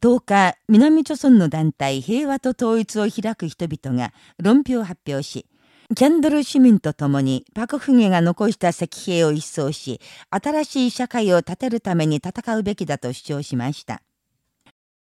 10日、南朝村の団体平和と統一を開く人々が論評を発表し、キャンドル市民と共にパクフゲが残した石碑を一掃し、新しい社会を建てるために戦うべきだと主張しました。